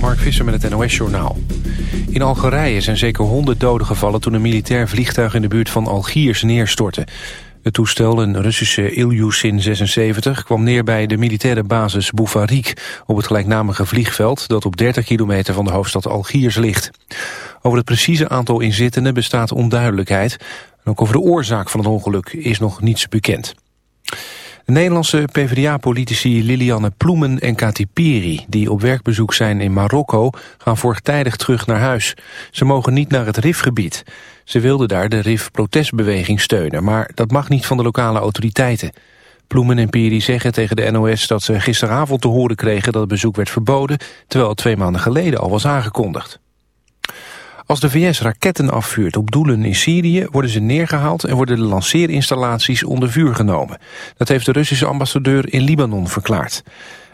Mark Visser met het NOS-journaal. In Algerije zijn zeker 100 doden gevallen toen een militair vliegtuig in de buurt van Algiers neerstortte. Het toestel, een Russische Ilyushin 76, kwam neer bij de militaire basis Boufarik op het gelijknamige vliegveld dat op 30 kilometer van de hoofdstad Algiers ligt. Over het precieze aantal inzittenden bestaat onduidelijkheid. En ook over de oorzaak van het ongeluk is nog niets bekend. De Nederlandse PvdA-politici Lilianne Ploemen en Kati Piri... die op werkbezoek zijn in Marokko, gaan voortijdig terug naar huis. Ze mogen niet naar het RIF-gebied. Ze wilden daar de RIF-protestbeweging steunen... maar dat mag niet van de lokale autoriteiten. Ploemen en Piri zeggen tegen de NOS dat ze gisteravond te horen kregen... dat het bezoek werd verboden, terwijl het twee maanden geleden al was aangekondigd. Als de VS raketten afvuurt op doelen in Syrië... worden ze neergehaald en worden de lanceerinstallaties onder vuur genomen. Dat heeft de Russische ambassadeur in Libanon verklaard.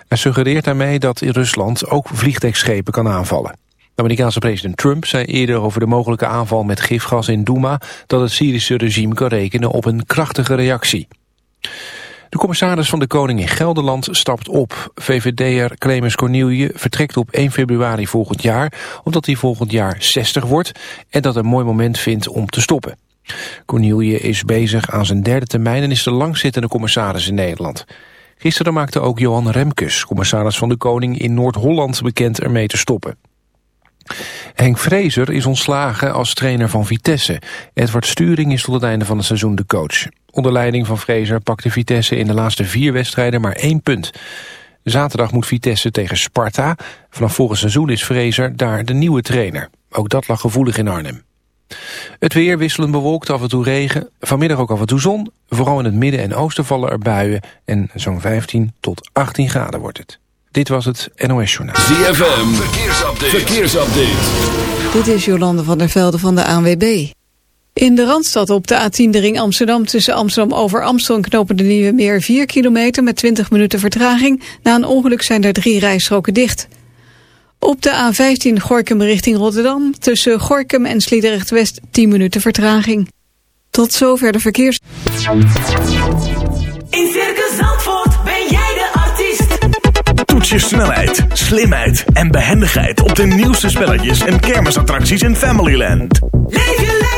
Hij suggereert daarmee dat in Rusland ook vliegdekschepen kan aanvallen. Amerikaanse president Trump zei eerder over de mogelijke aanval met gifgas in Douma... dat het Syrische regime kan rekenen op een krachtige reactie. De commissaris van de Koning in Gelderland stapt op. VVD'er Clemens Cornielje vertrekt op 1 februari volgend jaar... omdat hij volgend jaar 60 wordt en dat een mooi moment vindt om te stoppen. Cornielje is bezig aan zijn derde termijn... en is de langzittende commissaris in Nederland. Gisteren maakte ook Johan Remkes, commissaris van de Koning in Noord-Holland... bekend ermee te stoppen. Henk Vrezer is ontslagen als trainer van Vitesse. Edward Sturing is tot het einde van het seizoen de coach. Onder leiding van Vrezer pakte Vitesse in de laatste vier wedstrijden maar één punt. Zaterdag moet Vitesse tegen Sparta. Vanaf volgend seizoen is Vrezer daar de nieuwe trainer. Ook dat lag gevoelig in Arnhem. Het weer wisselend bewolkt, af en toe regen. Vanmiddag ook af en toe zon. Vooral in het midden en oosten vallen er buien. En zo'n 15 tot 18 graden wordt het. Dit was het NOS Journaal. ZFM, verkeersupdate. verkeersupdate. Dit is Jolande van der Velde van de ANWB. In de Randstad op de A10 de ring Amsterdam tussen Amsterdam over Amstel knopen de Nieuwe Meer 4 kilometer met 20 minuten vertraging. Na een ongeluk zijn er drie rijstroken dicht. Op de A15 Gorkum richting Rotterdam tussen Gorkum en Sliedrecht West 10 minuten vertraging. Tot zover de verkeers. In Circus Zandvoort ben jij de artiest. Toets je snelheid, slimheid en behendigheid op de nieuwste spelletjes en kermisattracties in Familyland. Leef je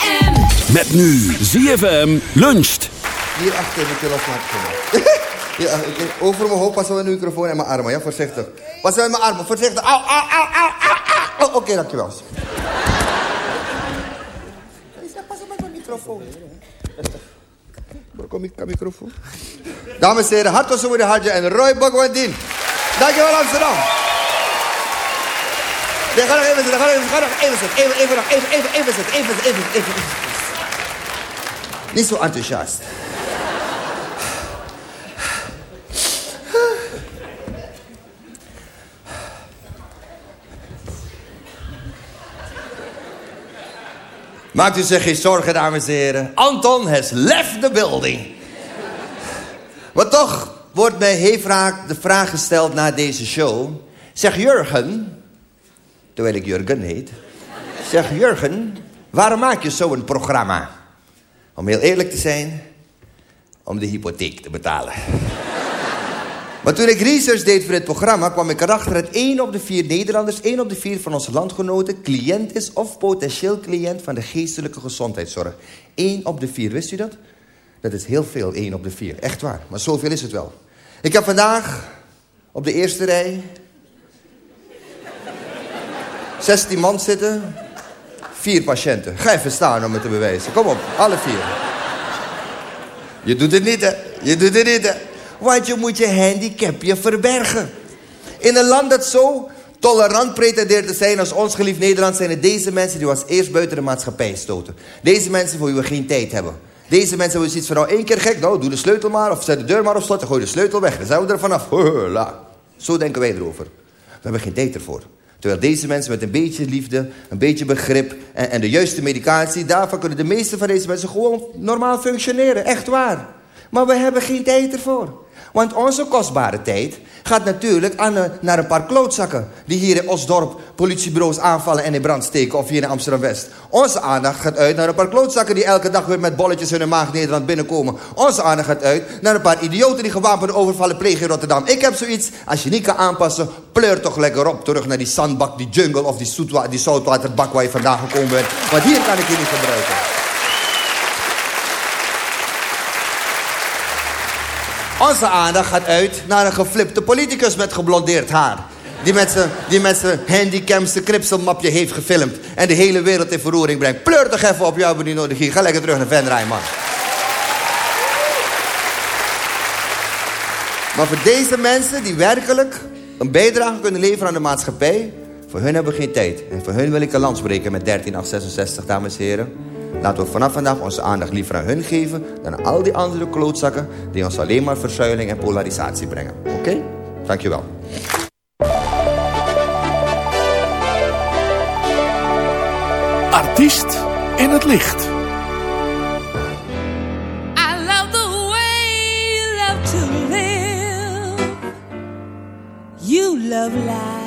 Met nu ZFM luncht. Hier achter de telefoon. ja. Over mijn hoofd, pas op mijn microfoon en mijn armen, ja, voorzichtig. Pas op mijn armen, voorzichtig. Au, au, au, au, au. Oh, Oké, dankjewel. Pas op met mijn microfoon. Waar kom ik microfoon? Dames en heren, Hartos de Hadje en Roy Bogwandin. Dankjewel Amsterdam. Ga nog even zitten, ga nog even, nog even zitten. Even, even, nog, even, even, even zitten, even, even, even, even. Niet zo enthousiast. Maakt u zich geen zorgen, dames en heren. Anton has left the building. Maar toch wordt mij heel vaak de vraag gesteld na deze show. Zeg Jurgen, terwijl ik Jurgen heet. Zeg Jurgen, Waarom maak je zo'n programma? Om heel eerlijk te zijn, om de hypotheek te betalen. Maar toen ik research deed voor dit programma... kwam ik erachter dat één op de vier Nederlanders... één op de vier van onze landgenoten... cliënt is of potentieel cliënt van de geestelijke gezondheidszorg. Eén op de vier, wist u dat? Dat is heel veel, één op de vier. Echt waar, maar zoveel is het wel. Ik heb vandaag op de eerste rij... 16 man zitten... Vier patiënten. Ga even staan om het te bewijzen. Kom op, alle vier. Je doet het niet, hè? Je doet het niet, hè? Want je moet je handicapje verbergen. In een land dat zo tolerant pretendeert te zijn als ons geliefd Nederland... zijn het deze mensen die als eerst buiten de maatschappij stoten. Deze mensen voor wie we geen tijd hebben. Deze mensen hebben zoiets van, nou één keer gek, nou doe de sleutel maar... of zet de deur maar op slot en gooi de sleutel weg. Dan zijn we er vanaf. Zo denken wij erover. We hebben geen tijd ervoor. Terwijl deze mensen met een beetje liefde, een beetje begrip en, en de juiste medicatie... daarvan kunnen de meeste van deze mensen gewoon normaal functioneren. Echt waar. Maar we hebben geen tijd ervoor. Want onze kostbare tijd gaat natuurlijk aan, eh, naar een paar klootzakken... die hier in Osdorp politiebureaus aanvallen en in brand steken... of hier in Amsterdam-West. Onze aandacht gaat uit naar een paar klootzakken... die elke dag weer met bolletjes in hun maag Nederland binnenkomen. Onze aandacht gaat uit naar een paar idioten... die gewapende overvallen plegen in Rotterdam. Ik heb zoiets, als je niet kan aanpassen... pleur toch lekker op terug naar die zandbak, die jungle... of die, die zoutwaterbak waar je vandaag gekomen bent. Want hier kan ik je niet gebruiken. Onze aandacht gaat uit naar een geflipte politicus met geblondeerd haar. Die met zijn, die met zijn kripselmapje heeft gefilmd. En de hele wereld in verroering brengt. Pleur toch even op jou, die nodig hier. Ga lekker terug naar Venray, man. Maar voor deze mensen die werkelijk een bijdrage kunnen leveren aan de maatschappij... voor hun hebben we geen tijd. En voor hun wil ik een lans breken met 13866, dames en heren. Laten we vanaf vandaag onze aandacht liever aan hun geven... dan aan al die andere klootzakken... die ons alleen maar verzuiling en polarisatie brengen. Oké? Dankjewel. Artiest in het licht. I love the way you love to live. You love life.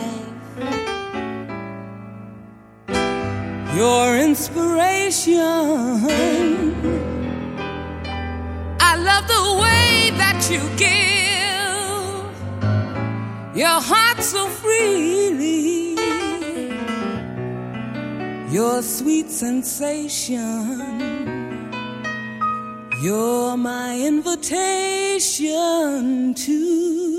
Inspiration. I love the way that you give. Your heart so freely. Your sweet sensation. You're my invitation to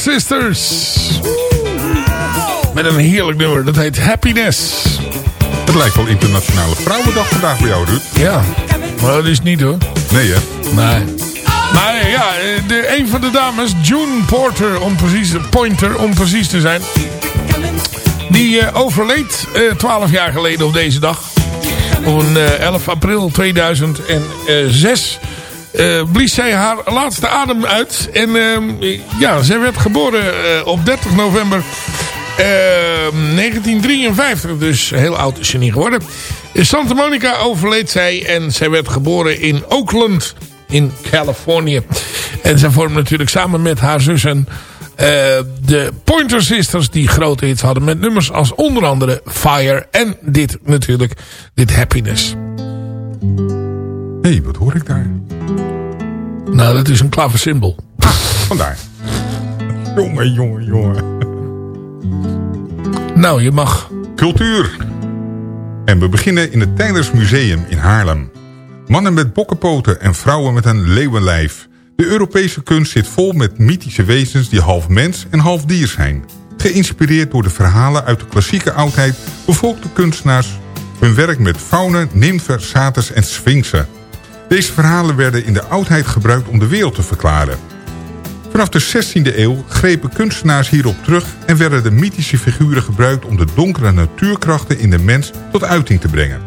Sisters. Met een heerlijk nummer, dat heet Happiness. Het lijkt wel Internationale Vrouwendag vandaag bij jou, Ruud. Ja, maar dat is niet hoor. Nee, hè? Nee. Maar ja, de, een van de dames, June Porter, om precies, Pointer om precies te zijn. Die eh, overleed eh, 12 jaar geleden op deze dag. Op een, eh, 11 april 2006 eh, blies zij haar laatste adem uit. En ehm, ja, zij werd geboren eh, op 30 november ehm, 1953. Dus heel oud is ze niet geworden. In Santa Monica overleed zij en zij werd geboren in Oakland in Californië. En zij vormde natuurlijk samen met haar zussen eh, de Pointer Sisters die grote hits hadden met nummers als onder andere Fire en dit natuurlijk, dit Happiness. Hé, hey, wat hoor ik daar? Nou, dat is een klaversymbol. Vandaar. Jongen, jongen, jongen. Nou, je mag. Cultuur. En we beginnen in het Tijders Museum in Haarlem. Mannen met bokkenpoten en vrouwen met een leeuwenlijf. De Europese kunst zit vol met mythische wezens die half mens en half dier zijn. Geïnspireerd door de verhalen uit de klassieke oudheid... bevolkten kunstenaars hun werk met faunen, nymfen, saters en sphinxen. Deze verhalen werden in de oudheid gebruikt om de wereld te verklaren. Vanaf de 16e eeuw grepen kunstenaars hierop terug... en werden de mythische figuren gebruikt om de donkere natuurkrachten in de mens tot uiting te brengen.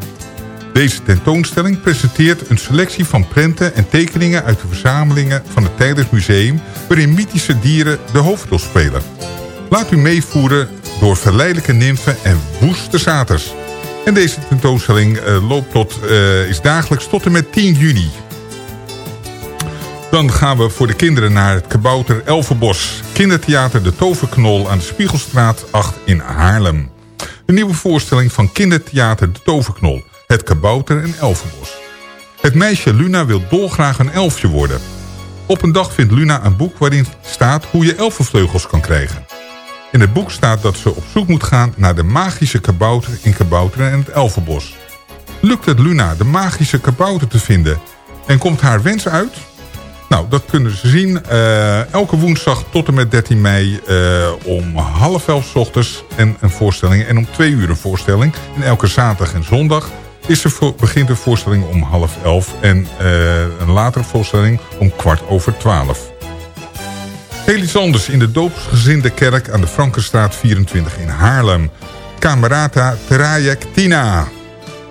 Deze tentoonstelling presenteert een selectie van prenten en tekeningen... uit de verzamelingen van het Tijdens Museum... waarin mythische dieren de hoofdrol spelen. Laat u meevoeren door verleidelijke nymfen en woeste zaters. En deze tentoonstelling eh, loopt tot, eh, is dagelijks tot en met 10 juni. Dan gaan we voor de kinderen naar het Kabouter Elvenbos. Kindertheater De Toverknol aan de Spiegelstraat 8 in Haarlem. De nieuwe voorstelling van kindertheater De Toverknol. Het Kabouter en Elvenbos. Het meisje Luna wil dolgraag een elfje worden. Op een dag vindt Luna een boek waarin staat hoe je elfenvleugels kan krijgen. In het boek staat dat ze op zoek moet gaan naar de magische kabouter in Kabouteren en het Elfenbos. Lukt het Luna de magische kabouter te vinden en komt haar wens uit? Nou, dat kunnen ze zien eh, elke woensdag tot en met 13 mei eh, om half elf ochtends en een voorstelling. En om twee uur een voorstelling. En elke zaterdag en zondag is er voor, begint de voorstelling om half elf. En eh, een latere voorstelling om kwart over twaalf. Heel anders in de doopsgezinde kerk aan de Frankenstraat 24 in Haarlem. Camerata Trajectina.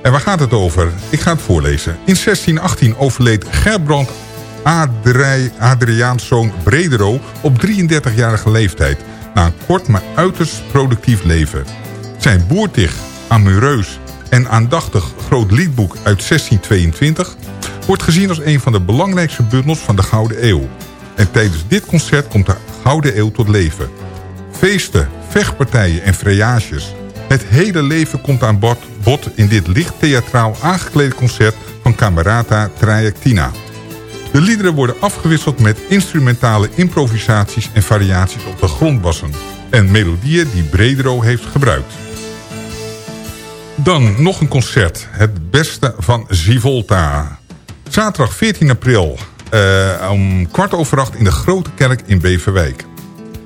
En waar gaat het over? Ik ga het voorlezen. In 1618 overleed Gerbrand Adrij, Adriaanszoon Bredero op 33-jarige leeftijd... na een kort maar uiterst productief leven. Zijn boertig, amoureus en aandachtig groot liedboek uit 1622... wordt gezien als een van de belangrijkste bundels van de Gouden Eeuw. En tijdens dit concert komt de Gouden Eeuw tot leven. Feesten, vechtpartijen en vrijages. Het hele leven komt aan bod, bod in dit licht theatraal aangeklede concert van Camerata Trajectina. De liederen worden afgewisseld met instrumentale improvisaties en variaties op de grondbassen. En melodieën die Bredero heeft gebruikt. Dan nog een concert. Het beste van Zivolta. Zaterdag 14 april uh, om kwart over acht in de Grote Kerk in Beverwijk.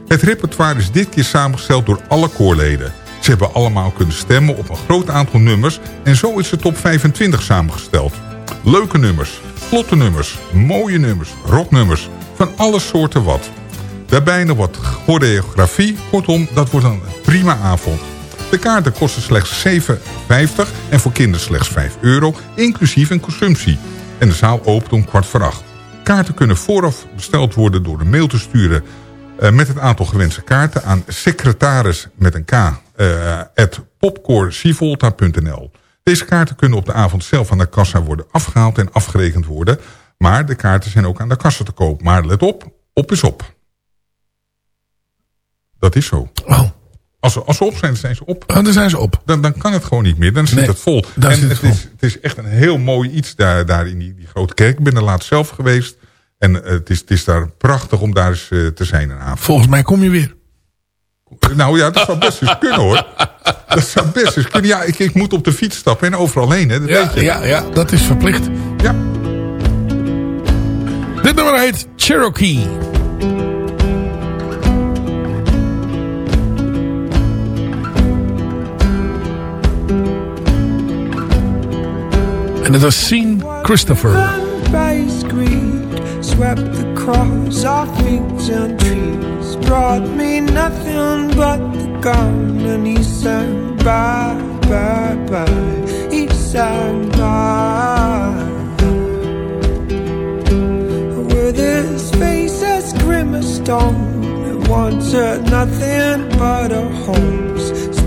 Het repertoire is dit keer samengesteld door alle koorleden. Ze hebben allemaal kunnen stemmen op een groot aantal nummers... en zo is de top 25 samengesteld. Leuke nummers, vlotte nummers, mooie nummers, rocknummers... van alle soorten wat. Daarbij nog wat choreografie. Kortom, dat wordt een prima avond. De kaarten kosten slechts 7,50 en voor kinderen slechts 5 euro... inclusief een consumptie. En de zaal opent om kwart voor acht. Kaarten kunnen vooraf besteld worden door een mail te sturen... Uh, met het aantal gewenste kaarten aan secretaris met een k... Uh, at. Deze kaarten kunnen op de avond zelf aan de kassa worden afgehaald en afgerekend worden. Maar de kaarten zijn ook aan de kassa te koop. Maar let op, op is op. Dat is zo. Oh. Als ze, als ze op zijn, dan zijn ze op. Oh, dan zijn ze op. Dan, dan kan het gewoon niet meer. Dan zit Nee, het vol. en zit het, het is, het is echt een heel mooi iets daar, daar in die, die grote kerk. Ik ben er laatst zelf geweest. En uh, het, is, het is daar prachtig om daar eens uh, te zijn een avond. Volgens mij kom je weer. Nou ja, dat zou best eens kunnen hoor. Dat zou best eens kunnen. Ja, ik, ik moet op de fiets stappen en overal heen. Hè, dat Ja, weet je. ja, ja, dat is verplicht. Ja. Dit nummer heet Cherokee. En dat was Sean Christopher. Brought me nothing but the gun And he bye, bye, bye He bye With his face as grim as stone It wanted nothing but a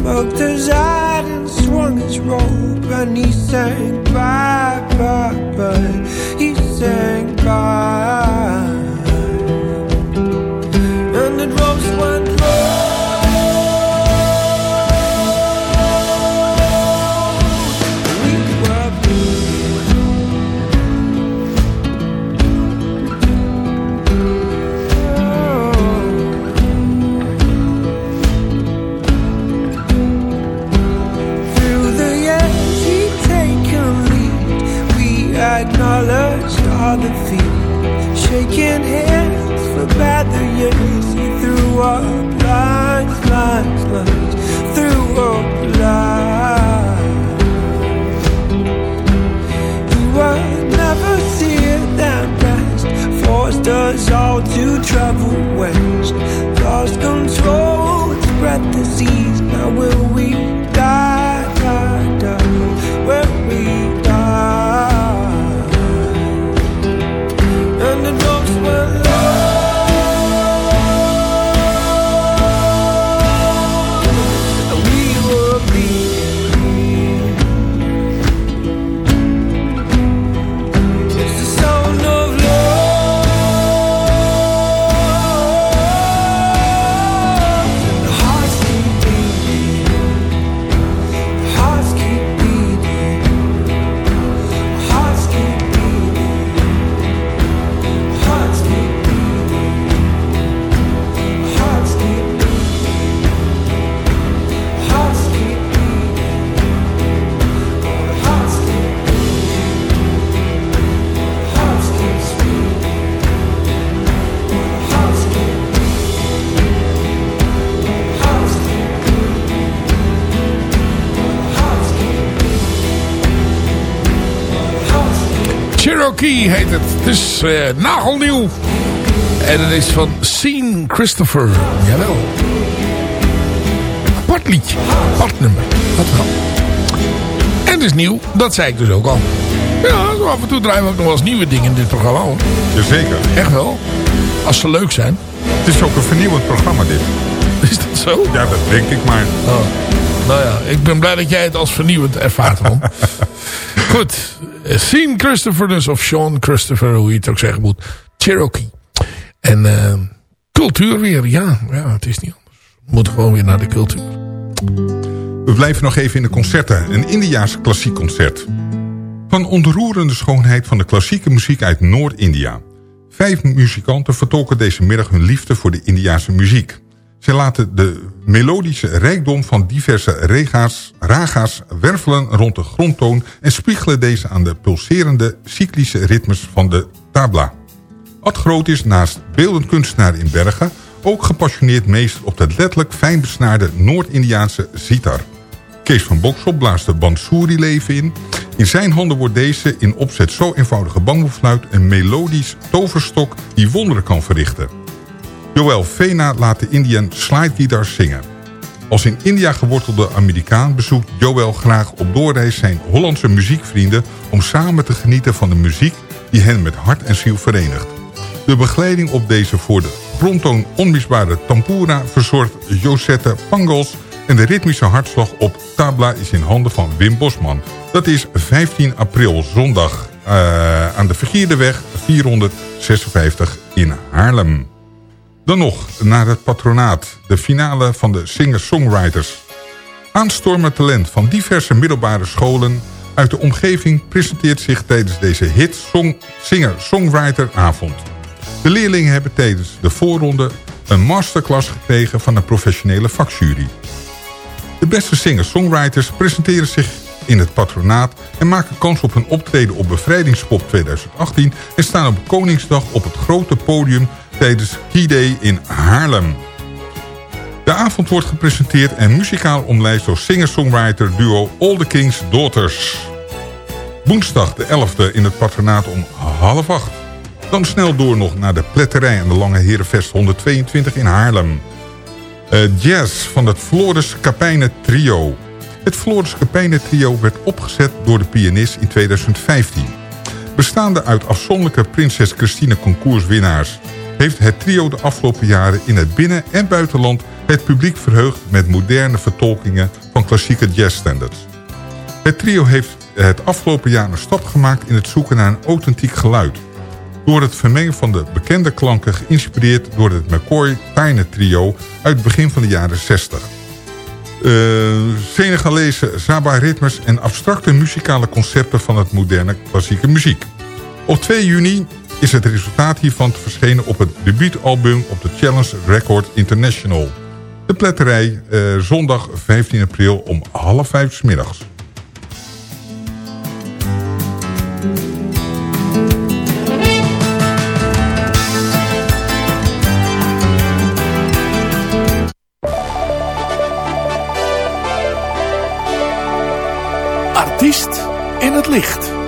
Smoked his hat and swung his rope, And he sang bye, bye, bye. He sang bye Shaking hands for better years. He threw up lines, lines, lines Threw up lines He would never see it then best. Forced us all to travel west Cherokee heet het. Het is eh, nagelnieuw. En het is van Sean Christopher. Jawel. Apart liedje. Apart nummer. Dat wel. En het is nieuw. Dat zei ik dus ook al. Ja, zo af en toe draaien we ook nog wel eens nieuwe dingen in dit programma. Hoor. Jazeker. Echt wel. Als ze leuk zijn. Het is ook een vernieuwend programma dit. Is dat zo? Ja, dat denk ik maar. Oh. Nou ja, ik ben blij dat jij het als vernieuwend ervaart. Goed. Sean Christopher dus, of Sean Christopher, hoe je het ook zeggen moet. Cherokee. En eh, cultuur weer, ja. Ja, het is niet anders. We moeten gewoon weer naar de cultuur. We blijven nog even in de concerten. Een Indiaas klassiek concert. Van ontroerende schoonheid van de klassieke muziek uit Noord-India. Vijf muzikanten vertolken deze middag hun liefde voor de Indiase muziek. Zij laten de melodische rijkdom van diverse rega's, raga's wervelen rond de grondtoon... en spiegelen deze aan de pulserende cyclische ritmes van de tabla. Ad Groot is naast beeldend kunstenaar in Bergen... ook gepassioneerd meester op de letterlijk fijn besnaarde Noord-Indiaanse sitar. Kees van Boksel blaast de bansuri leven in. In zijn handen wordt deze in opzet zo eenvoudige bamboefluit... een melodisch toverstok die wonderen kan verrichten. Joël Vena laat de Indian slide zingen. Als in India gewortelde Amerikaan bezoekt Joël graag op doorreis zijn Hollandse muziekvrienden... om samen te genieten van de muziek die hen met hart en ziel verenigt. De begeleiding op deze voor de grondtoon onmisbare tampura verzorgt Josette Pangos... en de ritmische hartslag op tabla is in handen van Wim Bosman. Dat is 15 april, zondag, uh, aan de Vergierdeweg 456 in Haarlem. Dan nog naar het patronaat, de finale van de singer-songwriters. Aanstormend talent van diverse middelbare scholen uit de omgeving presenteert zich tijdens deze hit singer-songwriter avond. De leerlingen hebben tijdens de voorronde een masterclass gekregen van een professionele vakjury. De beste singer-songwriters presenteren zich in het patronaat... en maken kans op een optreden op Bevrijdingspop 2018... en staan op Koningsdag op het grote podium tijdens Key Day in Haarlem. De avond wordt gepresenteerd en muzikaal omlijst door singer-songwriter duo All the King's Daughters. Woensdag de 11e in het patronaat om half acht. Dan snel door nog naar de pletterij aan de Lange Herenvest 122 in Haarlem. Eh, jazz van het Floris Capijnen Trio. Het Floris Capijnen Trio werd opgezet door de pianist in 2015. Bestaande uit afzonderlijke Prinses Christine concourswinnaars... heeft het trio de afgelopen jaren in het binnen- en buitenland... het publiek verheugd met moderne vertolkingen van klassieke jazzstandards. Het trio heeft het afgelopen jaar een stap gemaakt in het zoeken naar een authentiek geluid. Door het vermengen van de bekende klanken geïnspireerd door het McCoy Tyne trio uit het begin van de jaren 60. Uh, Senegalese Saba-ritmes en abstracte muzikale concepten van het moderne klassieke muziek. Op 2 juni is het resultaat hiervan te verschenen op het debuutalbum op de Challenge Record International. De pletterij uh, zondag 15 april om half vijf 's middags. Artiest in het licht.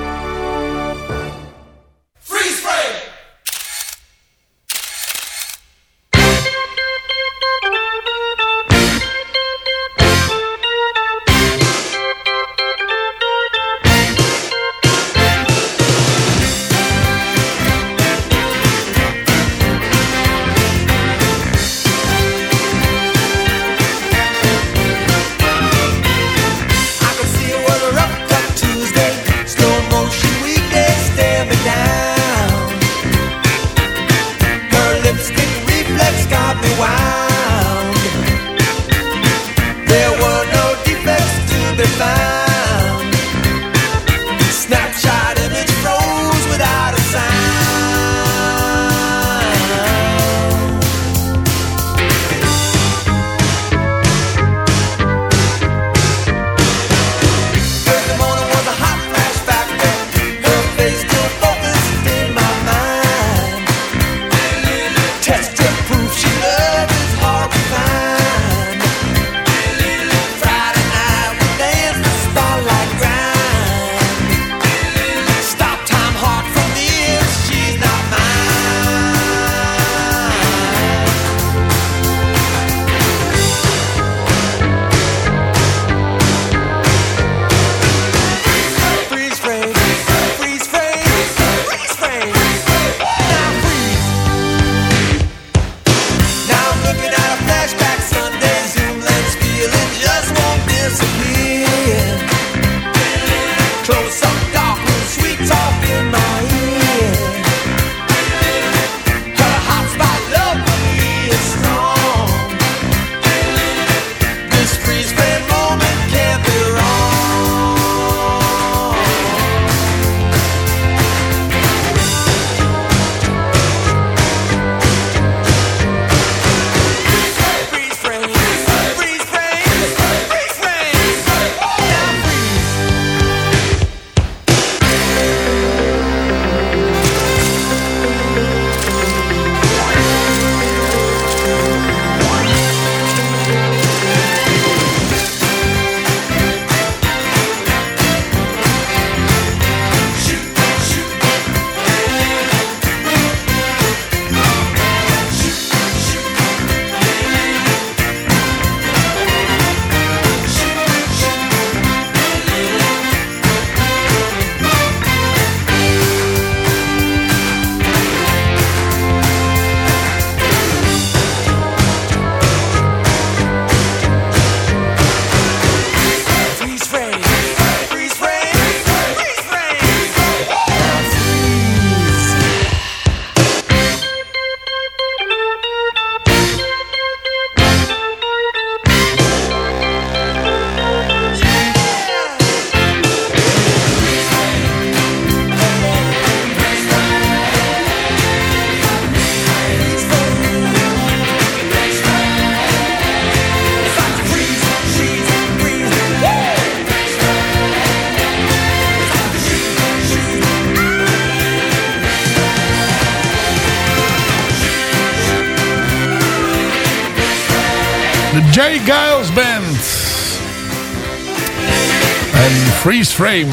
Freeze Frame.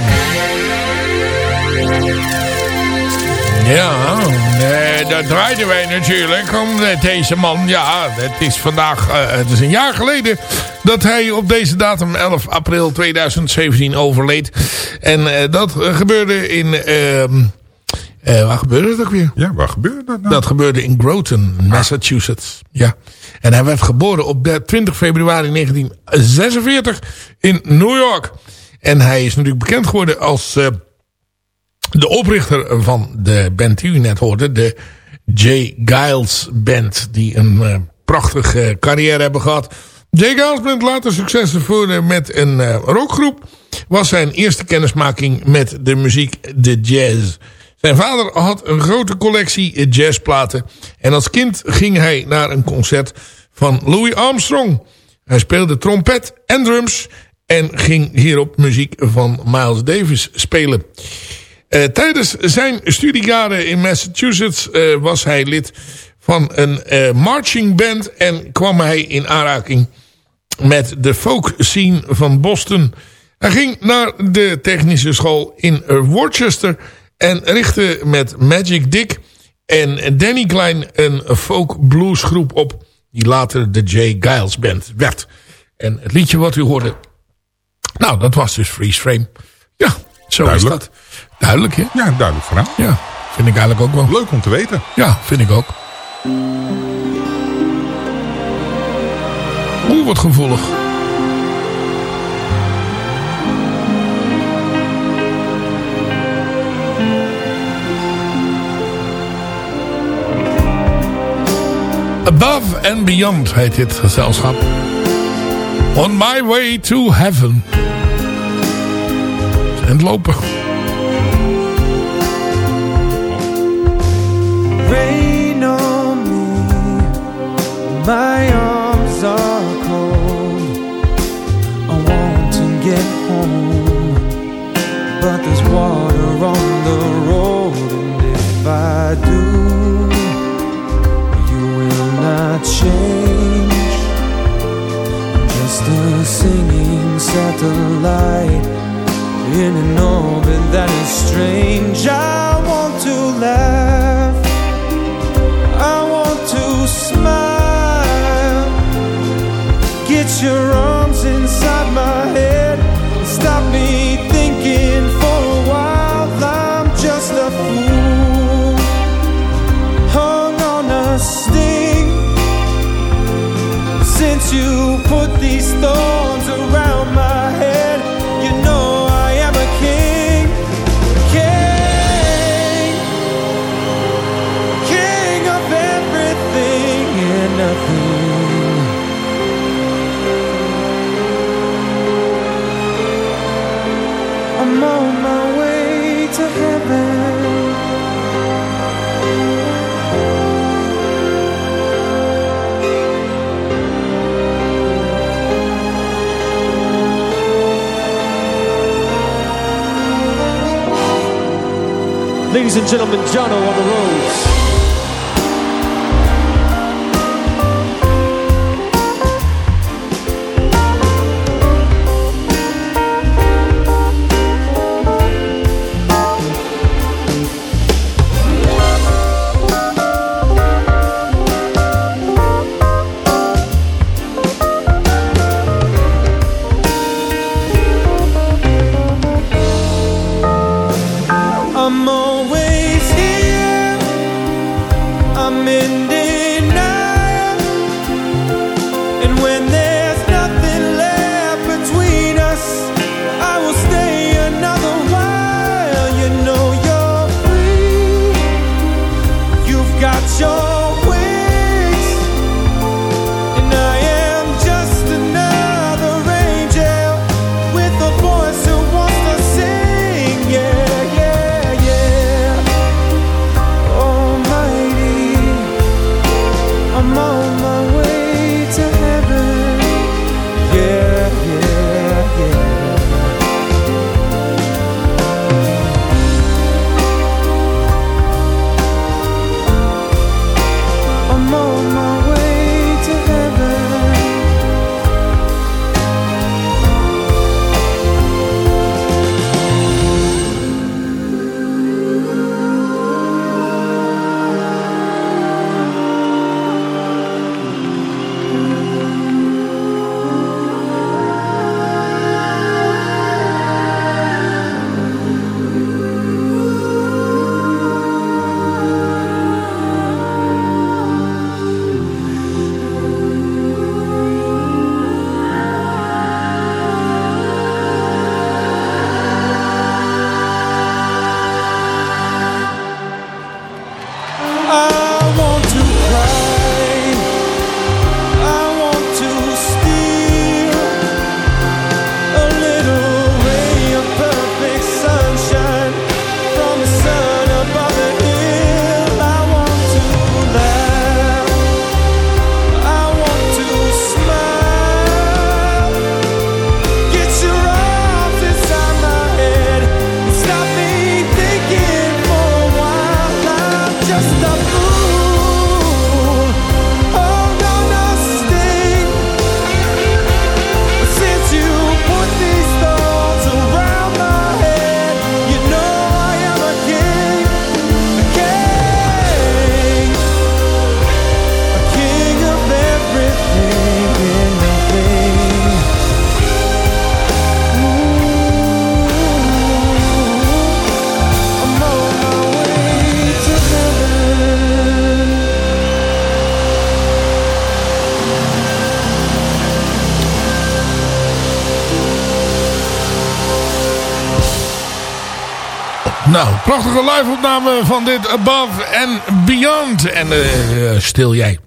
Ja, eh, dat draaiden wij natuurlijk om eh, deze man. Ja, het is vandaag, eh, het is een jaar geleden dat hij op deze datum 11 april 2017 overleed. En eh, dat gebeurde in... eh, waar gebeurde dat ook weer? Ja, waar gebeurde dat nou? Dat gebeurde in Groton, Massachusetts. Ja. En hij werd geboren op de 20 februari 1946 in New York. En hij is natuurlijk bekend geworden als eh, de oprichter van de band die u net hoorde. De Jay Giles Band. Die een eh, prachtige carrière hebben gehad. Jay Giles Band later successen voerde met een eh, rockgroep. Was zijn eerste kennismaking met de muziek de jazz. Zijn vader had een grote collectie jazzplaten. En als kind ging hij naar een concert van Louis Armstrong. Hij speelde trompet en drums. En ging hierop muziek van Miles Davis spelen. Eh, tijdens zijn studiejaren in Massachusetts eh, was hij lid van een eh, marching band. En kwam hij in aanraking met de folk scene van Boston. Hij ging naar de technische school in Worcester. En richtte met Magic Dick en Danny Klein een folk blues groep op. Die later de Jay Giles Band werd. En het liedje wat u hoorde. Nou, dat was dus Freeze Frame. Ja, zo Duidelijk. is dat. Duidelijk, hè? Ja, duidelijk verhaal. Ja, vind ik eigenlijk ook wel. Leuk om te weten. Ja, vind ik ook. Oeh, wat gevoelig. Above and Beyond heet dit gezelschap. On my way to heaven. En lopen. Rain on me, my arms are cold. I want to get home, but there's water on the road, and if I do, you will not change. Just a singing satellite in an orbit that is strange. I want to laugh. I want to smile. Get your arms inside my head. Stop me thinking for a while. I'm just a fool. Hung on a sting. Since you put estoy. Ladies and gentlemen, Jono on the roads. Nou, prachtige live-opname van dit Above and Beyond. En eh, stil jij.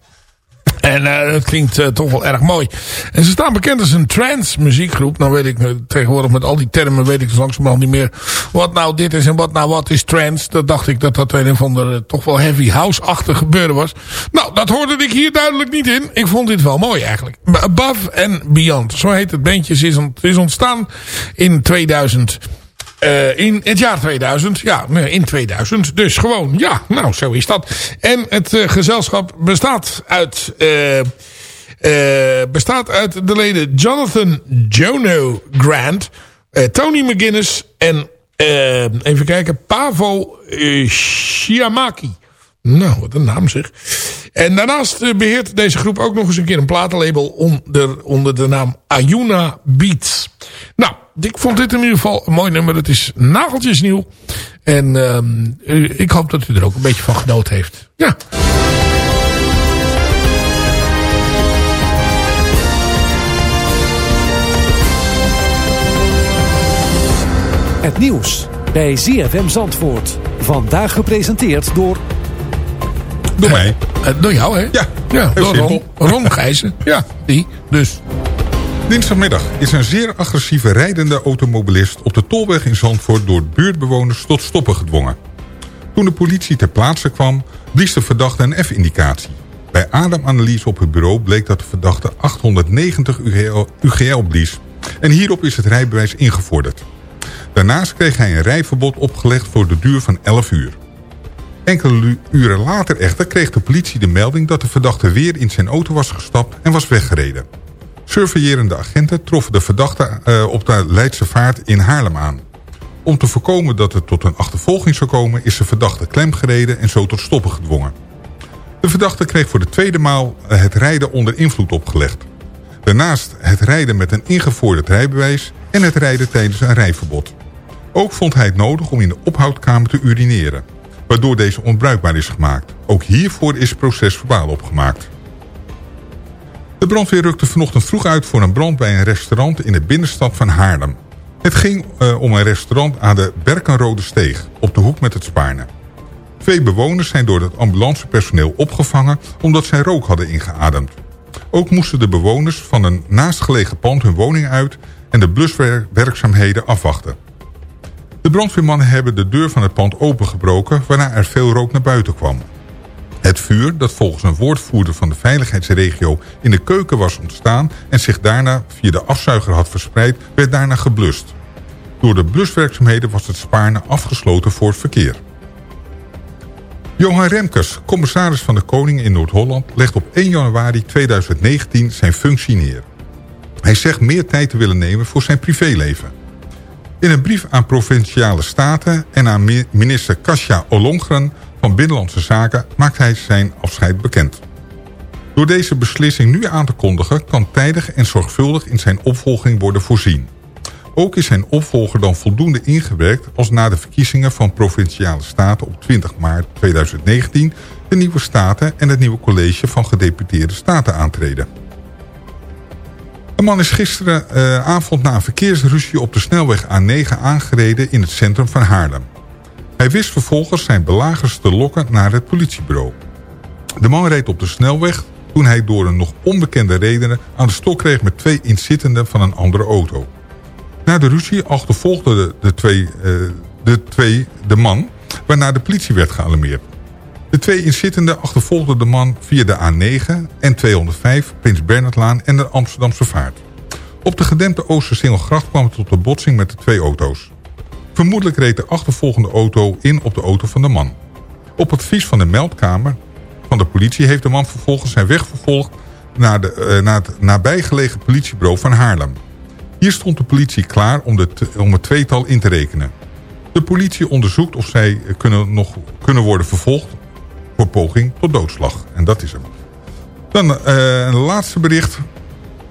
En uh, dat klinkt toch wel erg mooi. En ze staan bekend als een trance muziekgroep. Nou weet ik tegenwoordig met al die termen weet ik langzamerhand niet meer wat nou dit is en wat nou wat is trance. Dat dacht ik dat dat een of andere toch wel heavy house-achtig gebeuren was. Nou, dat hoorde ik hier duidelijk niet in. Ik vond dit wel mooi eigenlijk. Above and Beyond. Zo heet het bandje. Het is ontstaan in 2000. Uh, in het jaar 2000. Ja, in 2000. Dus gewoon, ja, nou, zo is dat. En het uh, gezelschap bestaat uit... Uh, bestaat uit de leden Jonathan Jono Grant... Tony McGuinness en... even kijken, Pavo Shiamaki. Nou, wat een naam zeg. En daarnaast beheert deze groep ook nog eens een keer een platenlabel onder, onder de naam Ayuna Beats. Nou, ik vond dit in ieder geval een mooi nummer. Het is nageltjesnieuw. En uh, ik hoop dat u er ook een beetje van genoten heeft. Ja. Het nieuws bij ZFM Zandvoort. Vandaag gepresenteerd door... Door mij. Uh, door jou, hè? Ja, ja door Ron, Ron Gijzen. Ja, die. Dus... Dinsdagmiddag is een zeer agressieve rijdende automobilist op de tolweg in Zandvoort door buurtbewoners tot stoppen gedwongen. Toen de politie ter plaatse kwam, blies de verdachte een F-indicatie. Bij ademanalyse op het bureau bleek dat de verdachte 890 UGL, UGL blies. En hierop is het rijbewijs ingevorderd. Daarnaast kreeg hij een rijverbod opgelegd voor de duur van 11 uur. Enkele uren later echter kreeg de politie de melding dat de verdachte weer in zijn auto was gestapt en was weggereden. Surveillerende agenten troffen de verdachte uh, op de Leidse Vaart in Haarlem aan. Om te voorkomen dat het tot een achtervolging zou komen... is de verdachte klemgereden en zo tot stoppen gedwongen. De verdachte kreeg voor de tweede maal het rijden onder invloed opgelegd. Daarnaast het rijden met een ingevorderd rijbewijs... en het rijden tijdens een rijverbod. Ook vond hij het nodig om in de ophoudkamer te urineren... waardoor deze onbruikbaar is gemaakt. Ook hiervoor is procesverbaal opgemaakt. De brandweer rukte vanochtend vroeg uit voor een brand bij een restaurant in de binnenstad van Haarlem. Het ging uh, om een restaurant aan de Berkenrode Steeg, op de hoek met het Spaarne. Twee bewoners zijn door het ambulancepersoneel opgevangen omdat zij rook hadden ingeademd. Ook moesten de bewoners van een naastgelegen pand hun woning uit en de bluswerkzaamheden afwachten. De brandweermannen hebben de deur van het pand opengebroken waarna er veel rook naar buiten kwam. Het vuur, dat volgens een woordvoerder van de veiligheidsregio in de keuken was ontstaan... en zich daarna via de afzuiger had verspreid, werd daarna geblust. Door de bluswerkzaamheden was het Spaarne afgesloten voor het verkeer. Johan Remkes, commissaris van de Koning in Noord-Holland... legt op 1 januari 2019 zijn functie neer. Hij zegt meer tijd te willen nemen voor zijn privéleven. In een brief aan Provinciale Staten en aan minister Kasia Ollongren van Binnenlandse Zaken maakt hij zijn afscheid bekend. Door deze beslissing nu aan te kondigen... kan tijdig en zorgvuldig in zijn opvolging worden voorzien. Ook is zijn opvolger dan voldoende ingewerkt... als na de verkiezingen van Provinciale Staten op 20 maart 2019... de nieuwe Staten en het nieuwe college van gedeputeerde Staten aantreden. Een man is gisteravond uh, na een verkeersruzie op de snelweg A9 aangereden in het centrum van Haarlem. Hij wist vervolgens zijn belagers te lokken naar het politiebureau. De man reed op de snelweg toen hij door een nog onbekende redenen aan de stok kreeg met twee inzittenden van een andere auto. Na de ruzie achtervolgden de, de, twee, uh, de twee de man, waarna de politie werd gealarmeerd. De twee inzittenden achtervolgden de man via de A9 en 205 Prins Bernhardlaan en de Amsterdamse Vaart. Op de gedempte Oostersingelgracht kwam het tot een botsing met de twee auto's. Vermoedelijk reed de achtervolgende auto in op de auto van de man. Op advies van de meldkamer van de politie heeft de man vervolgens zijn weg vervolgd naar, de, uh, naar het nabijgelegen politiebureau van Haarlem. Hier stond de politie klaar om, de, om het tweetal in te rekenen. De politie onderzoekt of zij kunnen, nog kunnen worden vervolgd voor poging tot doodslag. En dat is hem. Dan uh, een laatste bericht.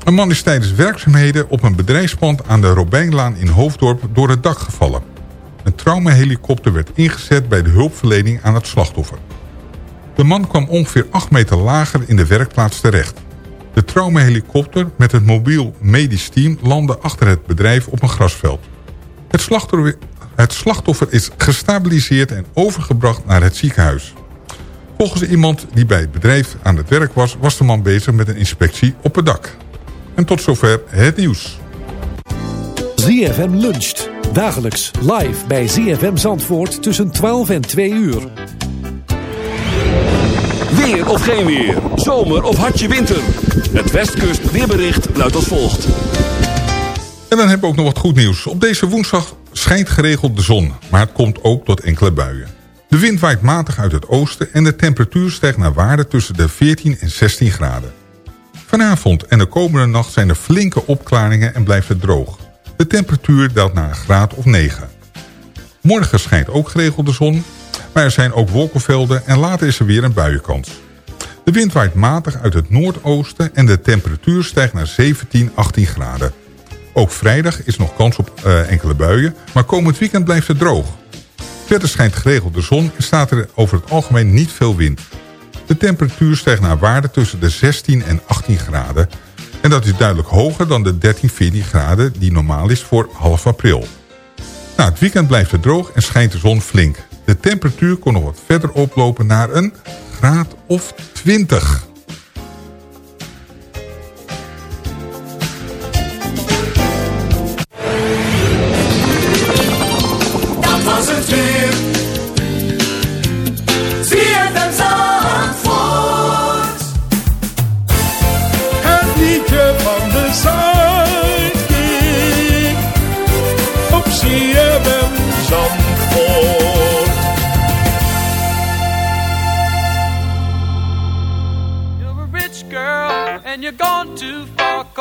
Een man is tijdens werkzaamheden op een bedrijfspand aan de Robijnlaan in Hoofddorp door het dak gevallen. Een traumahelikopter werd ingezet bij de hulpverlening aan het slachtoffer. De man kwam ongeveer 8 meter lager in de werkplaats terecht. De traumahelikopter met het mobiel medisch team landde achter het bedrijf op een grasveld. Het slachtoffer is gestabiliseerd en overgebracht naar het ziekenhuis. Volgens iemand die bij het bedrijf aan het werk was... was de man bezig met een inspectie op het dak. En tot zover het nieuws. ZFM luncht. Dagelijks live bij ZFM Zandvoort tussen 12 en 2 uur. Weer of geen weer. Zomer of hartje winter. Het Westkust weerbericht luidt als volgt. En dan hebben we ook nog wat goed nieuws. Op deze woensdag schijnt geregeld de zon, maar het komt ook tot enkele buien. De wind waait matig uit het oosten en de temperatuur stijgt naar waarde tussen de 14 en 16 graden. Vanavond en de komende nacht zijn er flinke opklaringen en blijft het droog. De temperatuur daalt naar een graad of 9. Morgen schijnt ook geregeld de zon, maar er zijn ook wolkenvelden en later is er weer een buienkans. De wind waait matig uit het noordoosten en de temperatuur stijgt naar 17, 18 graden. Ook vrijdag is nog kans op eh, enkele buien, maar komend weekend blijft het droog. Verder schijnt geregeld de zon en staat er over het algemeen niet veel wind. De temperatuur stijgt naar waarde tussen de 16 en 18 graden. En dat is duidelijk hoger dan de 13, 14 graden die normaal is voor half april. Nou, het weekend blijft het droog en schijnt de zon flink. De temperatuur kon nog wat verder oplopen naar een graad of 20.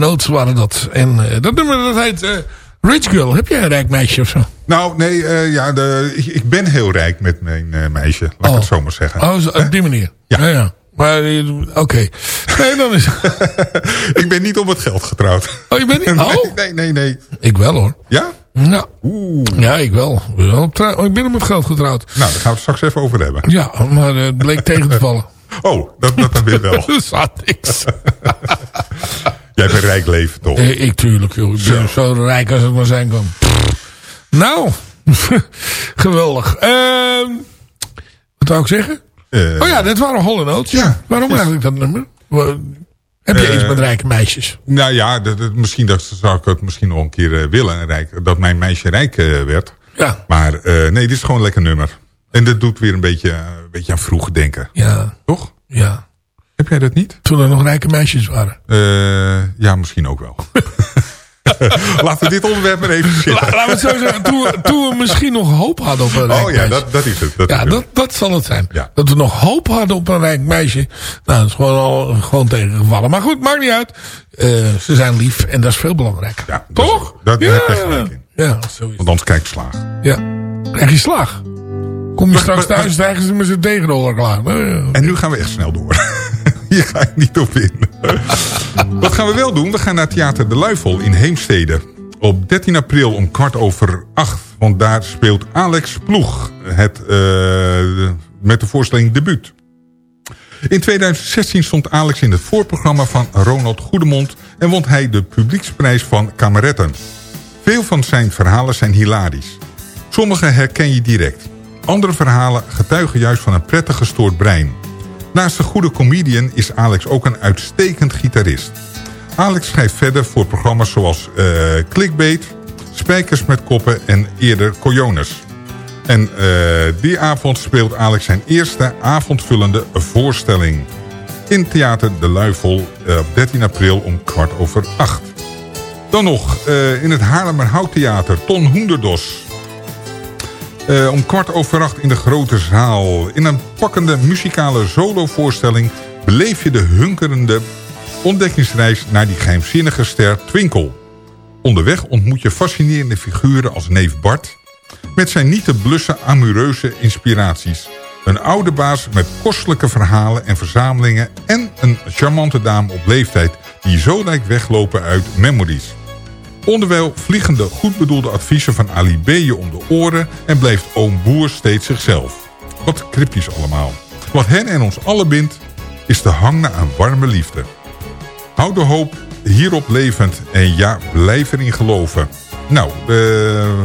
Hall Oates waren dat. En eh, dat nummer dat heet eh, Rich Girl. Heb jij een rijk meisje of zo? Nou, nee, eh, ja, de, ik, ben heel rijk met mijn meisje. Laat ik het zo maar zeggen. Oh, zo, op die manier. Ja. ja, Maar, oké. Nee, dan is... ik ben niet om het geld getrouwd. Oh, je bent niet? Oh? Nee, nee, nee. Ik wel hoor. Ja? Nou. Oeh. Ja, ik wel. Ik ben oh, Ik ben op het geld getrouwd. Nou, daar gaan we het straks even over hebben. Ja, maar het bleek tegen te vallen. Oh, dat, dat dan weer wel. Er zat niks. Jij hebt een rijk leven, toch? Eh, ik tuurlijk, joh. Ik ben zo rijk als het maar zijn kan. Nou, geweldig. Ehm, wat wou ik zeggen? Eh, oh ja, dit waren Oates. Ja, Waarom yes. eigenlijk dat nummer? Heb je Eh, iets met rijke meisjes? Nou ja, dat, dat- misschien dat, zou ik het misschien nog een keer willen. Rijk, dat mijn meisje rijk werd. Ja. Maar nee, dit is gewoon een lekker nummer. En dat doet weer een beetje, een beetje aan vroeg denken. Ja. Toch? Ja. Heb jij dat niet? Toen er nog rijke meisjes waren. Eh, ja, misschien ook wel. Laten we dit onderwerp maar even zitten. La- laten we het zo zeggen. Toen we, toen we misschien nog hoop hadden op een rijk Oh ja, dat, dat is het. Dat ja, is het. dat, dat zal het zijn. Ja. Dat we nog hoop hadden op een rijk meisje. Nou, dat is gewoon al gewoon tegengevallen. Maar goed, maakt niet uit. Eh, ze zijn lief en dat is veel belangrijker. Ja, Toch? dat- daar ja, heb je gelijk in. Ja, zo het. Want anders kijk ik slaag. Ja. Krijg je slag? Kom je straks thuis, krijgen ze met zijn tegenroller klaar. En nu gaan we echt snel door. Hier ga ik niet op in. Wat gaan we wel doen? We gaan naar Theater De Luifel in Heemstede. Op 13 april om kwart over acht. Want daar speelt Alex Ploeg het, eh, met de voorstelling Debuut. In 2016 stond Alex in het voorprogramma van Ronald Goedemond... en won hij de publieksprijs van Kameretten. Veel van zijn verhalen zijn hilarisch. Sommige herken je direct. Andere verhalen getuigen juist van een prettig gestoord brein. Naast een goede comedian is Alex ook een uitstekend gitarist. Alex schrijft verder voor programma's zoals eh, Clickbait, Spijkers met Koppen en eerder Coyones. En eh, die avond speelt Alex zijn eerste avondvullende voorstelling. In Theater De Luifel eh, op 13 april om kwart over acht. Dan nog in het Haarlemmerhouttheater Ton Hoenderdos. Eh, om kwart over acht in de grote zaal. In een pakkende muzikale solovoorstelling beleef je de hunkerende ontdekkingsreis naar die geheimzinnige ster Twinkel. Onderweg ontmoet je fascinerende figuren als neef Bart... met zijn niet te blussen amoureuze inspiraties. Een oude baas met kostelijke verhalen en verzamelingen... en een charmante dame op leeftijd die zo lijkt weglopen uit Memories. Onderwijl vliegen de goed bedoelde adviezen van Ali B. om de oren... en blijft oom Boer steeds zichzelf. Wat cryptisch allemaal. Wat hen en ons allen bindt, is de hang naar een warme liefde. Houd de hoop hierop levend en ja, blijf erin geloven. Nou, de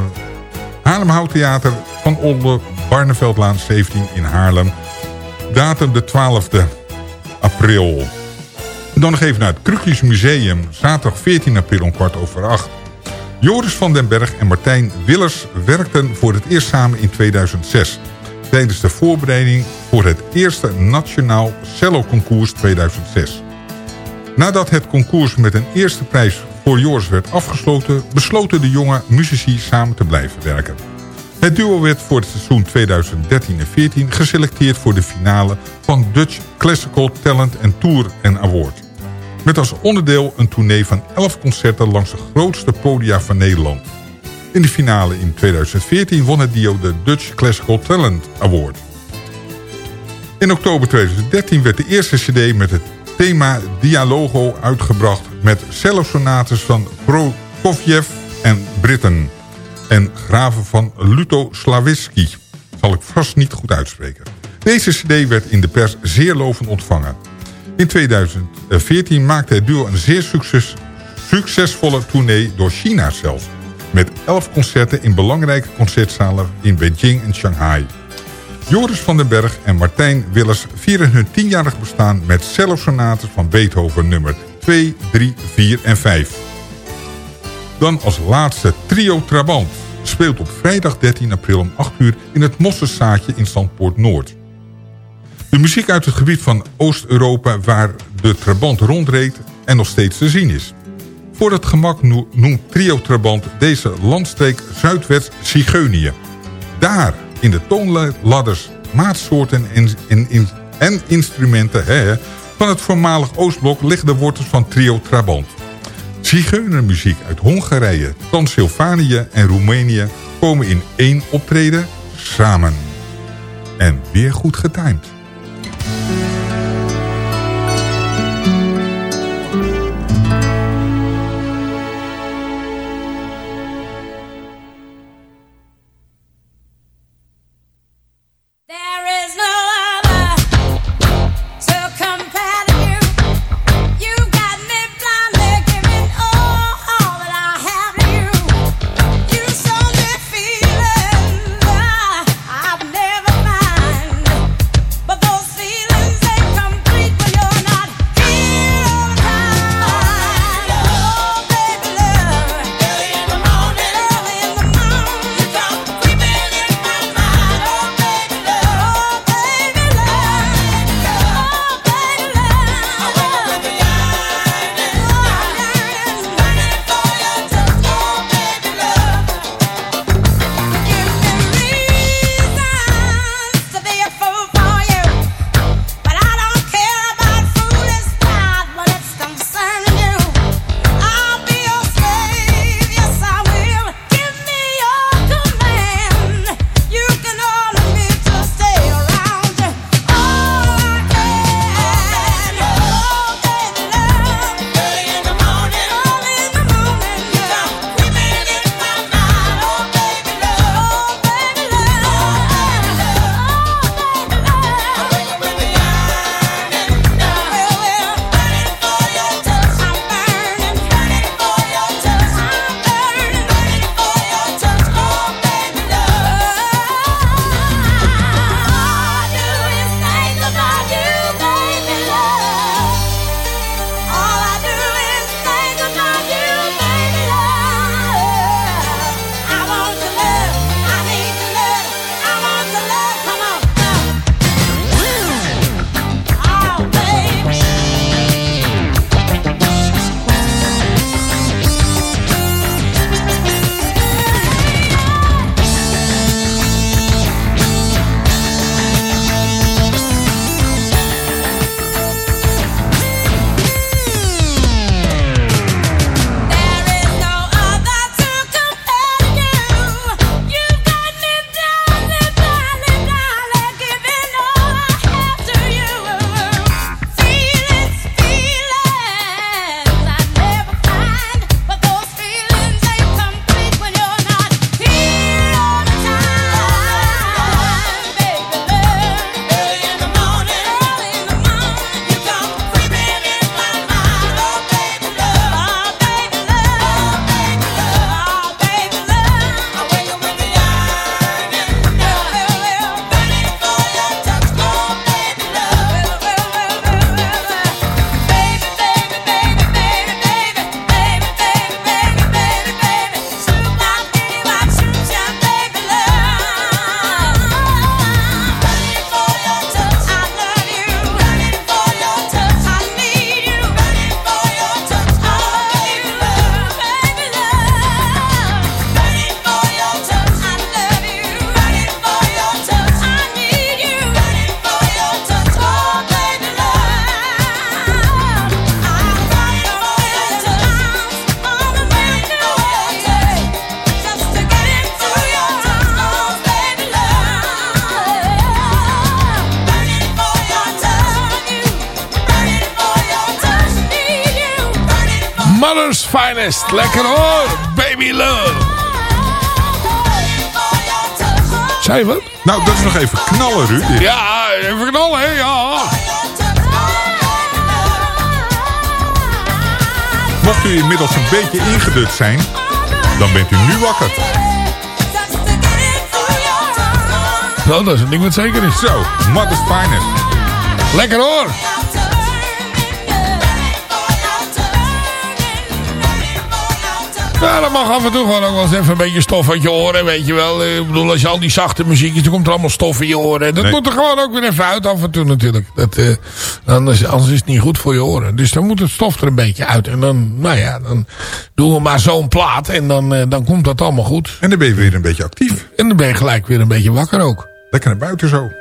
Haarlemhouttheater van Olde Barneveldlaan 17 in Haarlem. Datum de 12e april. Dan nog even naar het Krukjes Museum. Zaterdag 14 april om kwart over acht. Joris van den Berg en Martijn Willers werkten voor het eerst samen in 2006. Tijdens de voorbereiding voor het eerste Nationaal Cello Concours 2006. Nadat het concours met een eerste prijs voor Joris werd afgesloten... besloten de jonge muzici samen te blijven werken. Het duo werd voor het seizoen 2013 en 14 geselecteerd voor de finale van Dutch Classical Talent and Tour and Award. Met als onderdeel een tournee van 11 concerten langs de grootste podia van Nederland. In de finale in 2014 won het duo de Dutch Classical Talent Award. In oktober 2013 werd de eerste cd met het thema Dialogo uitgebracht... met cellosonates van Prokofjev en Britten... en graven van Luto Slaviski. Zal ik vast niet goed uitspreken. Deze cd werd in de pers zeer lovend ontvangen. In 2014 maakte het duo een zeer succes, succesvolle tournee door China zelfs. Met 11 concerten in belangrijke concertzalen in Beijing en Shanghai. Joris van den Berg en Martijn Willers vieren hun tienjarig bestaan... met cellosonates van Beethoven nummer 2, 3, 4 en 5. Dan als laatste Trio Trabant. Speelt op vrijdag 13 april om 8 uur in het Mossenzaadje in Zandpoort Noord. De muziek uit het gebied van Oost-Europa waar de Trabant rondreed en nog steeds te zien is. Voor het gemak no- noemt Trio Trabant deze landstreek Zuidwest Zigeunië. Daar, in de toonladders, maatsoorten en, en, en, en instrumenten hè, van het voormalig Oostblok liggen de wortels van Trio Trabant. Zigeunermuziek uit Hongarije, Transylvanië en Roemenië komen in één optreden samen. En weer goed getimed. Nog even knallen, Ruud. dit. Ja, even knallen, hè? Ja. Mocht u inmiddels een beetje ingedut zijn, dan bent u nu wakker. Nou, dat is een ding wat zeker is. Zo, Mother's Finest. Lekker hoor. Ja, dat mag af en toe gewoon ook wel eens even een beetje stof uit je oren, weet je wel. Ik bedoel, als je al die zachte muziekjes, dan komt er allemaal stof in je oren. En dat Nee. moet er gewoon ook weer even uit af en toe natuurlijk. Dat, eh, anders, anders is het niet goed voor je oren. Dus dan moet het stof er een beetje uit. En dan, nou ja, dan doen we maar zo'n plaat en dan, eh, dan komt dat allemaal goed. En dan ben je weer een beetje actief. En dan ben je gelijk weer een beetje wakker ook. Lekker naar buiten zo.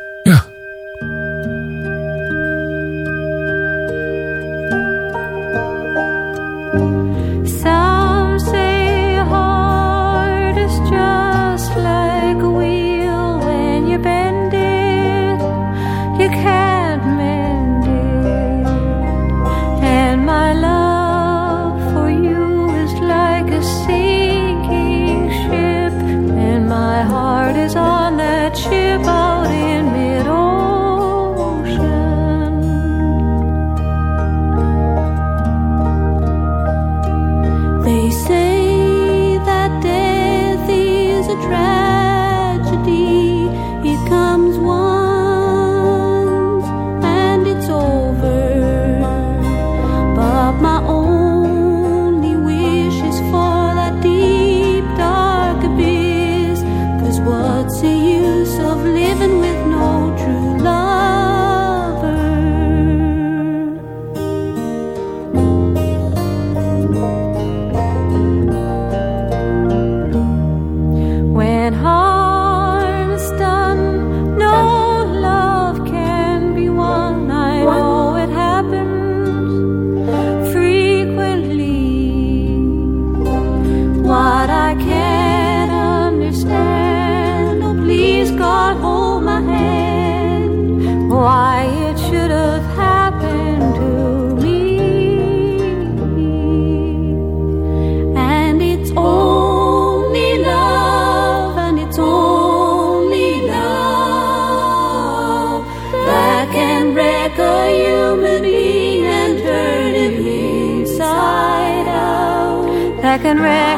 and red.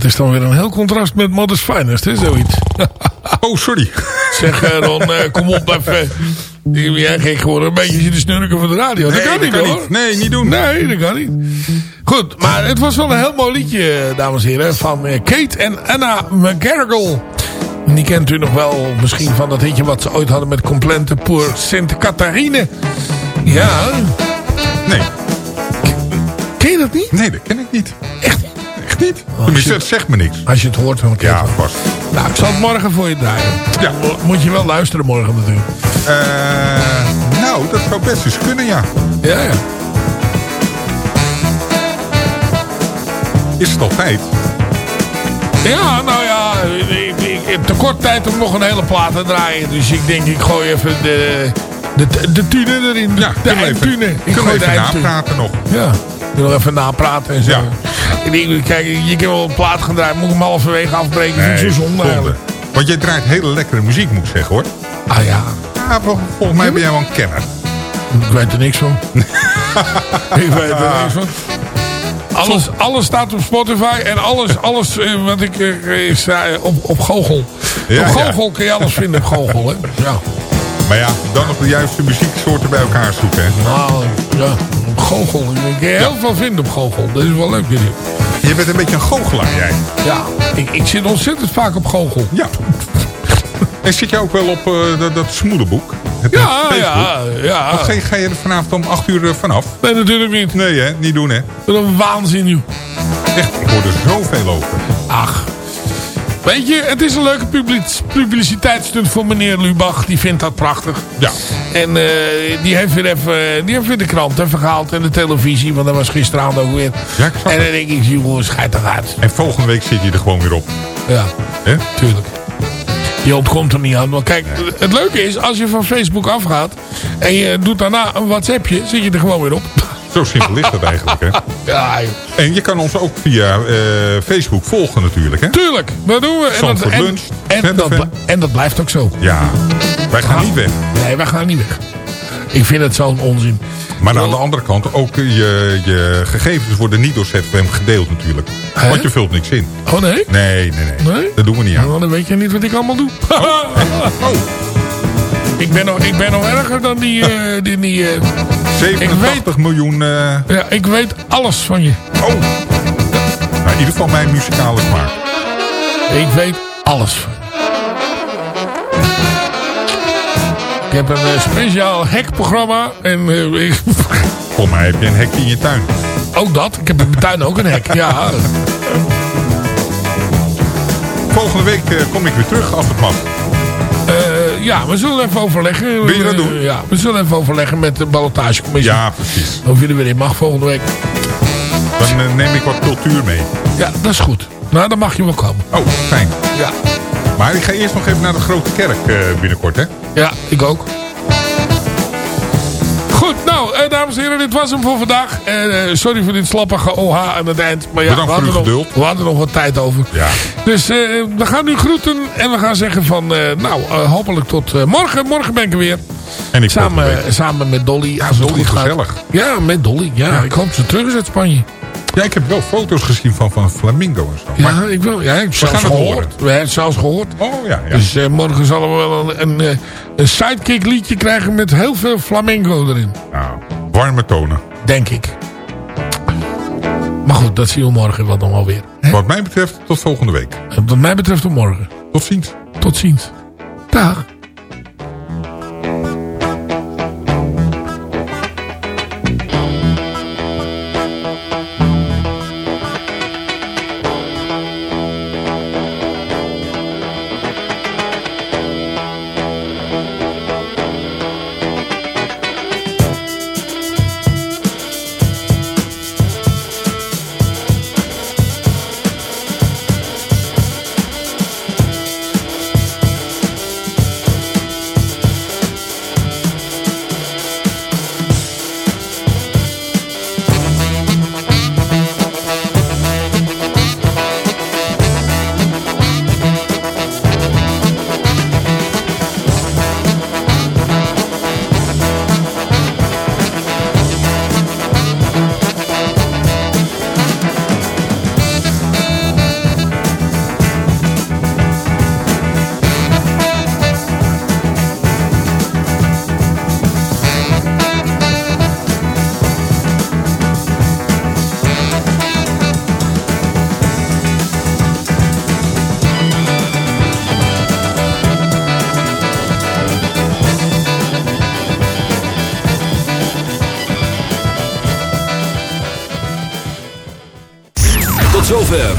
Dat is dan weer een heel contrast met Mother's Finest, hè, zoiets. oh, sorry. Zeg eh, Ron, eh, kom op even. Jij gek geworden een beetje zitten snurken voor de radio. Dat Nee, kan dat niet kan hoor. niet. Nee, niet doen. Nee, dat kan niet. Goed, maar het was wel een heel mooi liedje, eh, dames en heren. Van Kate en Anna McGarrigle. Die kent u nog wel misschien van dat hitje wat ze ooit hadden met Complente pour Sint Catharine. Ja. Nee. Ken je dat niet? Nee, dat ken ik niet. Echt Echt niet. Dat zegt me niks. Als je het hoort, dan Ja, vast. Nou, ik zal het morgen voor je draaien. Ja. Mo- Moet je wel luisteren morgen natuurlijk. Eh, nou, dat zou best eens kunnen, ja. Ja, ja. Is het al tijd? Ja, nou ja, ik, ik heb te kort tijd om nog een hele plaat te draaien. Dus ik denk, ik gooi even de, de, de tune erin. De, Ja, de eindtune. Ik gooi de even napraten nog. Ja, ik wil nog even napraten en zo. Ja. Ik denk, kijk, je kan wel een plaat gaan draaien. Moet ik hem halverwege afbreken? Nee, vind ik zo zonde. Want jij draait hele lekkere muziek, moet ik zeggen, hoor. Ah ja. Ja, vol- volgens mij ben jij wel een kenner. Ik weet er niks van. ik weet er niks van. Alles, alles staat op Spotify en alles, alles eh, wat ik eh, is eh, op, op Google. Ja, op ja. Google kun je alles vinden op Google. Hè? Ja. Maar ja, dan nog de juiste muzieksoorten bij elkaar zoeken. Hè? Nou, ja, Google. Je kan heel veel vinden op Google. Dat is wel leuk. Jullie. Je bent een beetje een goochelaar, jij. Ja, ik, ik zit ontzettend vaak op Google. Ja. En zit je ook wel op eh, dat, dat smoelenboek? Ja, ja, ja. Ga je, ga je er vanavond om 8 uur eh, vanaf? Nee, natuurlijk niet. Nee, hè? Niet doen, hè? Wat een waanzin, joh. Echt, ik hoor er zoveel over. Ach. Weet je, het is een leuke public publiciteitsstunt voor meneer Lubach. Die vindt dat prachtig. Ja. En eh, die, heeft weer even, die heeft weer de krant even gehaald en de televisie. Want dat was gisteravond ook weer. Ja, ik en dan denk ik, jongens, schijt toch uit. En volgende week zit je er gewoon weer op. Ja, Hè? tuurlijk. Je ontkomt er niet aan. Want kijk, het leuke is, als je van Facebook afgaat... en je doet daarna een WhatsAppje, zit je er gewoon weer op. Zo simpel is dat eigenlijk, hè? Ja, joh. En je kan ons ook via eh, Facebook volgen natuurlijk, hè? tuurlijk. Dat doen we. En dat, en, Lunch, en, ZFM. dat, en dat blijft ook zo. Ja. Wij gaan niet weg. Nee, wij gaan niet weg. Ik vind het zo'n onzin. Maar aan de andere kant, ook je, je gegevens worden niet door ZFM gedeeld natuurlijk. Hè? Want je vult niks in. Oh nee? Nee, nee, nee. Nee? Dat doen we niet aan. Nou, dan weet je niet wat ik allemaal doe. Oh, ik, ben nog, ik ben nog erger dan die... eh, die, die eh, 87 miljoen... eh, ja, ik weet alles van je. oh. Nou, in ieder geval mijn muzikale smaak. Ik weet alles van je. Ik heb een speciaal hekprogramma. En ik, Volgens mij heb je een hek in je tuin. ook dat. Ik heb in mijn tuin ook een hek. Ja, Volgende week kom ik weer terug als het mag. Ja, we zullen even overleggen. Wil je dat doen? Ja, we zullen even overleggen met de ballotagecommissie. Ja, precies. Of er weer in mag volgende week. Dan eh, neem ik wat cultuur mee. Ja, dat is goed. Nou, dan mag je wel komen. Oh, fijn. Ja, Maar ik ga eerst nog even naar de grote kerk eh, binnenkort, hè? ja ik ook. Nou, eh, dames en heren, dit was hem voor vandaag. Eh, sorry voor dit slappige OH aan het eind. Maar ja, Bedankt we, voor hadden nog, geduld. we hadden nog wat tijd over. Ja. Dus eh, we gaan nu groeten en we gaan zeggen van, eh, nou, hopelijk tot morgen. Morgen ben ik er weer. En ik Samen, samen met Dolly. het Dolly, gezellig. Ja, met Dolly. Ja, ik hoop ze terug is uit Spanje. Ja, ik heb wel foto's gezien van, van Flamingo en zo. Ja, ik wil. Ja, ik heb zelfs gaan het gehoord. horen. We hebben het zelfs gehoord. oh ja, ja. Dus eh, morgen zullen we wel een, een, eh, een sidekick liedje krijgen met heel veel flamenco erin. Nou, warme tonen. Denk ik. Maar goed, dat zien we morgen wel nog wel weer. Hè? Wat mij betreft, tot volgende week. Wat mij betreft tot morgen. Tot ziens. Tot ziens. Dag.